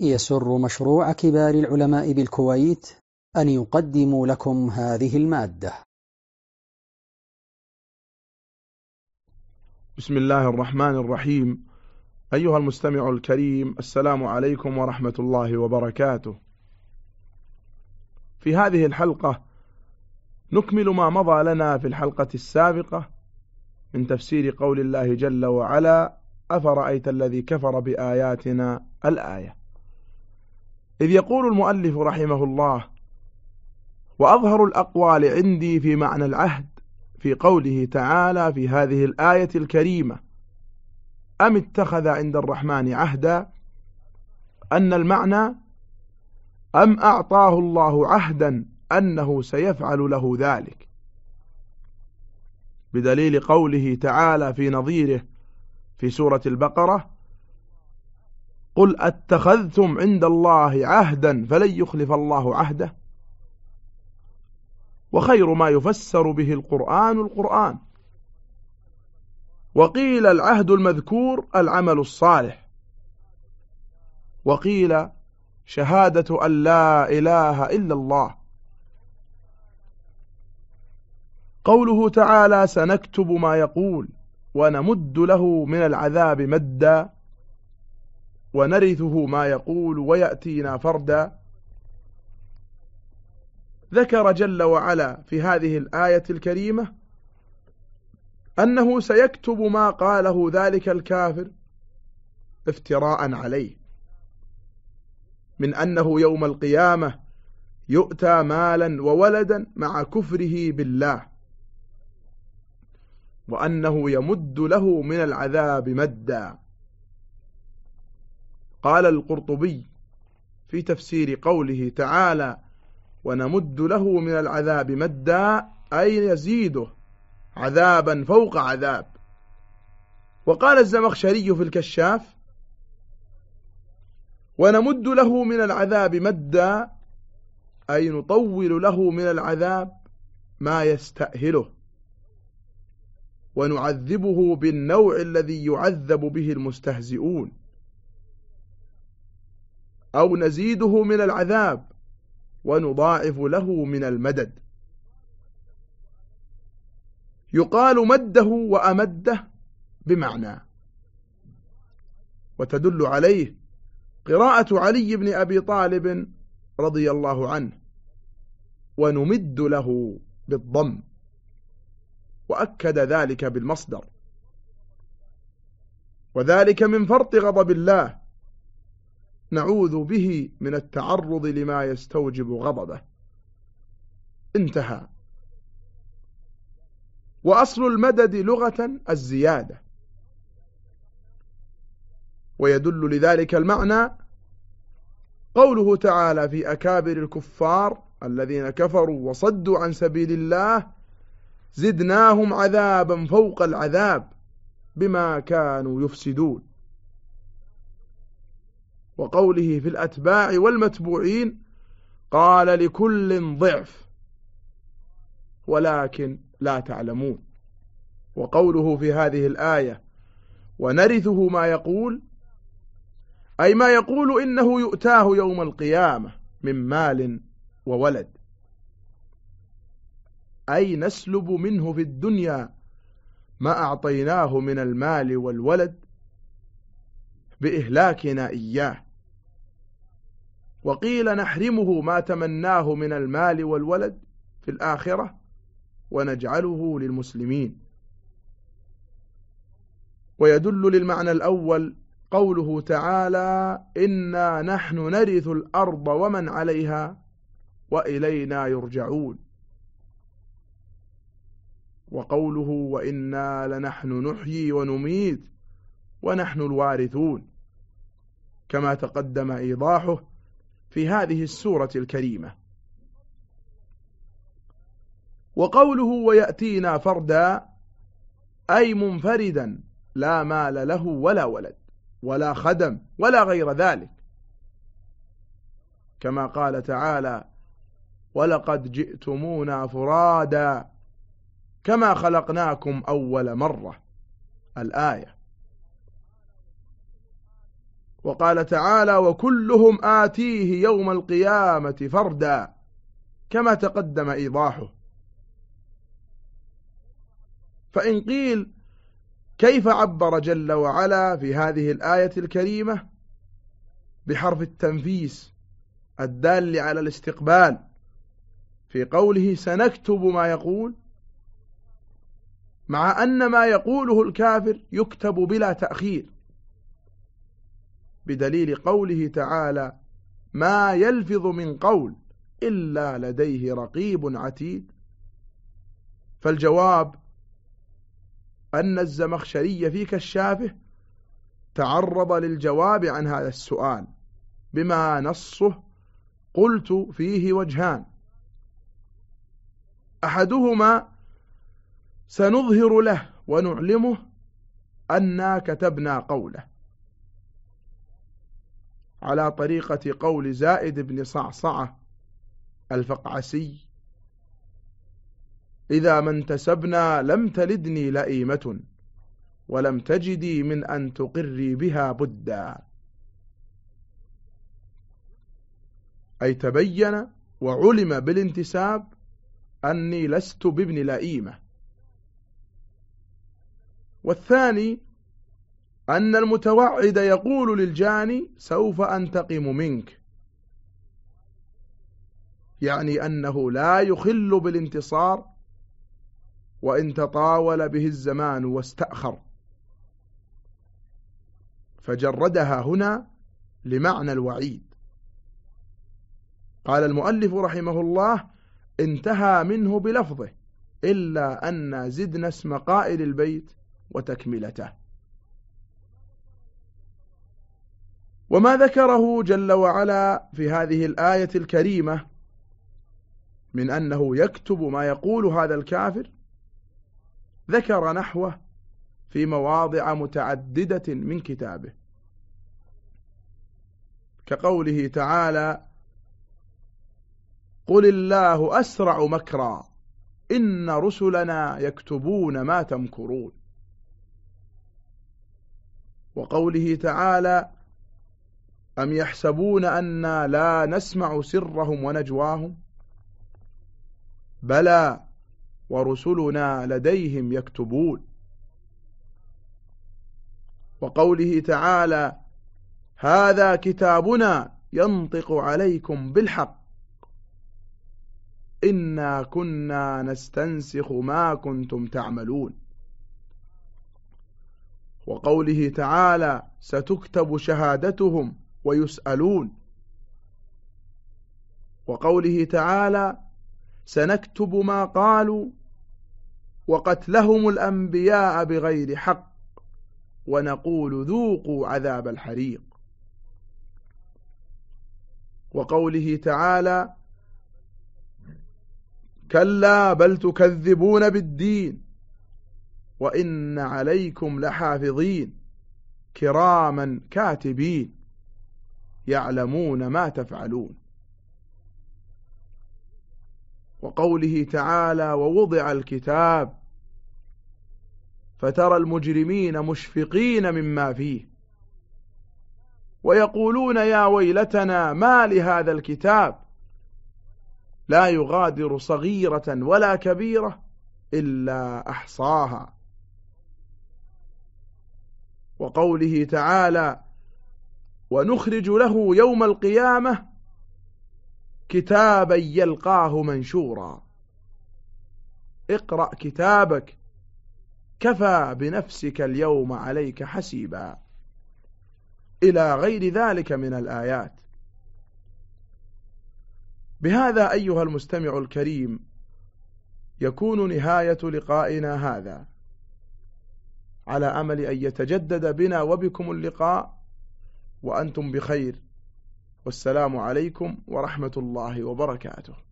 يسر مشروع كبار العلماء بالكويت أن يقدم لكم هذه المادة. بسم الله الرحمن الرحيم. أيها المستمع الكريم السلام عليكم ورحمة الله وبركاته. في هذه الحلقة نكمل ما مضى لنا في الحلقة السابقة من تفسير قول الله جل وعلا أفرأيت الذي كفر بآياتنا الآية؟ إذ يقول المؤلف رحمه الله وأظهر الأقوال عندي في معنى العهد في قوله تعالى في هذه الآية الكريمة أم اتخذ عند الرحمن عهدا؟ أن المعنى أم أعطاه الله عهدا أنه سيفعل له ذلك؟ بدليل قوله تعالى في نظيره في سورة البقرة قل أتخذتم عند الله عهدا فلن يخلف الله عهده. وخير ما يفسر به القرآن القرآن. وقيل العهد المذكور العمل الصالح. وقيل شهادة أن لا إله إلا الله. قوله تعالى سنكتب ما يقول ونمد له من العذاب مدا. ونرثه ما يقول ويأتينا فردا. ذكر جل وعلا في هذه الآية الكريمة أنه سيكتب ما قاله ذلك الكافر افتراء عليه من أنه يوم القيامة يؤتى مالا وولدا مع كفره بالله وأنه يمد له من العذاب مدا. قال القرطبي في تفسير قوله تعالى ونمد له من العذاب مدا أي يزيده عذابا فوق عذاب وقال الزمخشري في الكشاف ونمد له من العذاب مدا أي نطول له من العذاب ما يستأهله. ونعذبه بالنوع الذي يعذب به المستهزئون أو نزيده من العذاب ونضاعف له من المدد. يقال مده وأمده بمعنى. وتدل عليه قراءة علي بن أبي طالب رضي الله عنه ونمد له بالضم وأكد ذلك بالمصدر. وذلك من فرط غضب الله نعوذ به من التعرض لما يستوجب غضبه. انتهى. وأصل المدد لغة الزيادة. ويدل لذلك المعنى قوله تعالى في أكابر الكفار الذين كفروا وصدوا عن سبيل الله زدناهم عذابا فوق العذاب بما كانوا يفسدون. وقوله في الأتباع والمتبوعين قال لكل ضعف ولكن لا تعلمون. وقوله في هذه الآية ونرثه ما يقول أي ما يقول إنه يؤتاه يوم القيامة من مال وولد. أي نسلب منه في الدنيا ما أعطيناه من المال والولد بإهلاكنا إياه. وقيل نحرمه ما تمناه من المال والولد في الآخرة ونجعله للمسلمين. ويدل للمعنى الأول قوله تعالى إنا نحن نرث الأرض ومن عليها وإلينا يرجعون وقوله وإنا لنحن نحيي ونميت ونحن الوارثون كما تقدم إيضاحه في هذه السورة الكريمة. وقوله ويأتينا فردا أي منفردا لا مال له ولا ولد ولا خدم ولا غير ذلك. كما قال تعالى ولقد جئتمونا فرادا كما خلقناكم أول مرة. الآية. وقال تعالى وكلهم آتيه يوم القيامة فردا كما تقدم إيضاحه. فإن قيل كيف عبر جل وعلا في هذه الآية الكريمة بحرف التنفيس الدال على الاستقبال في قوله سنكتب ما يقول مع أن ما يقوله الكافر يكتب بلا تأخير. بدليل قوله تعالى ما يلفظ من قول إلا لديه رقيب عتيد. فالجواب أن الزمخشري في كشافه تعرض للجواب عن هذا السؤال بما نصه قلت فيه وجهان. أحدهما سنظهر له ونعلمه أنا كتبنا قوله. على طريقة قول زائد بن صعصعة الفقعسي. إذا ما انتسبنا لم تلدني لئيمة ولم تجدي من أن تقري بها بدا. أي تبين وعلم بالانتساب أني لست بابن لئيمة. والثاني أن المتوعد يقول للجاني سوف أنتقم منك. يعني أنه لا يخل بالانتصار وإن تطاول به الزمان واستأخر. فجردها هنا لمعنى الوعيد. قال المؤلف رحمه الله انتهى منه بلفظه إلا أن زدنا اسم قائل البيت وتكملته. وما ذكره جل وعلا في هذه الآية الكريمة من أنه يكتب ما يقول هذا الكافر ذكر نحوه في مواضع متعددة من كتابه. كقوله تعالى قل الله أسرع مكرا إن رسلنا يكتبون ما تمكرون وقوله تعالى أم يحسبون أنا لا نسمع سرهم ونجواهم؟ بلى ورسلنا لديهم يكتبون. وقوله تعالى هذا كتابنا ينطق عليكم بالحق. إنا كنا نستنسخ ما كنتم تعملون. وقوله تعالى ستكتب شهادتهم ويسألون. وقوله تعالى سنكتب ما قالوا وقتلهم الأنبياء بغير حق ونقول ذوقوا عذاب الحريق. وقوله تعالى كلا بل تكذبون بالدين وإن عليكم لحافظين كراما كاتبين. يعلمون ما تفعلون. وقوله تعالى ووضع الكتاب فترى المجرمين مشفقين مما فيه. ويقولون يا ويلتنا ما لهذا الكتاب؟ لا يغادر صغيرة ولا كبيرة إلا أحصاها. وقوله تعالى ونخرج له يوم القيامة كتابا يلقاه منشورا. اقرأ كتابك. كفى بنفسك اليوم عليك حسيبا. إلى غير ذلك من الآيات. بهذا أيها المستمع الكريم يكون نهاية لقائنا هذا. على أمل أن يتجدد بنا وبكم اللقاء. وأنتم بخير. والسلام عليكم ورحمة الله وبركاته.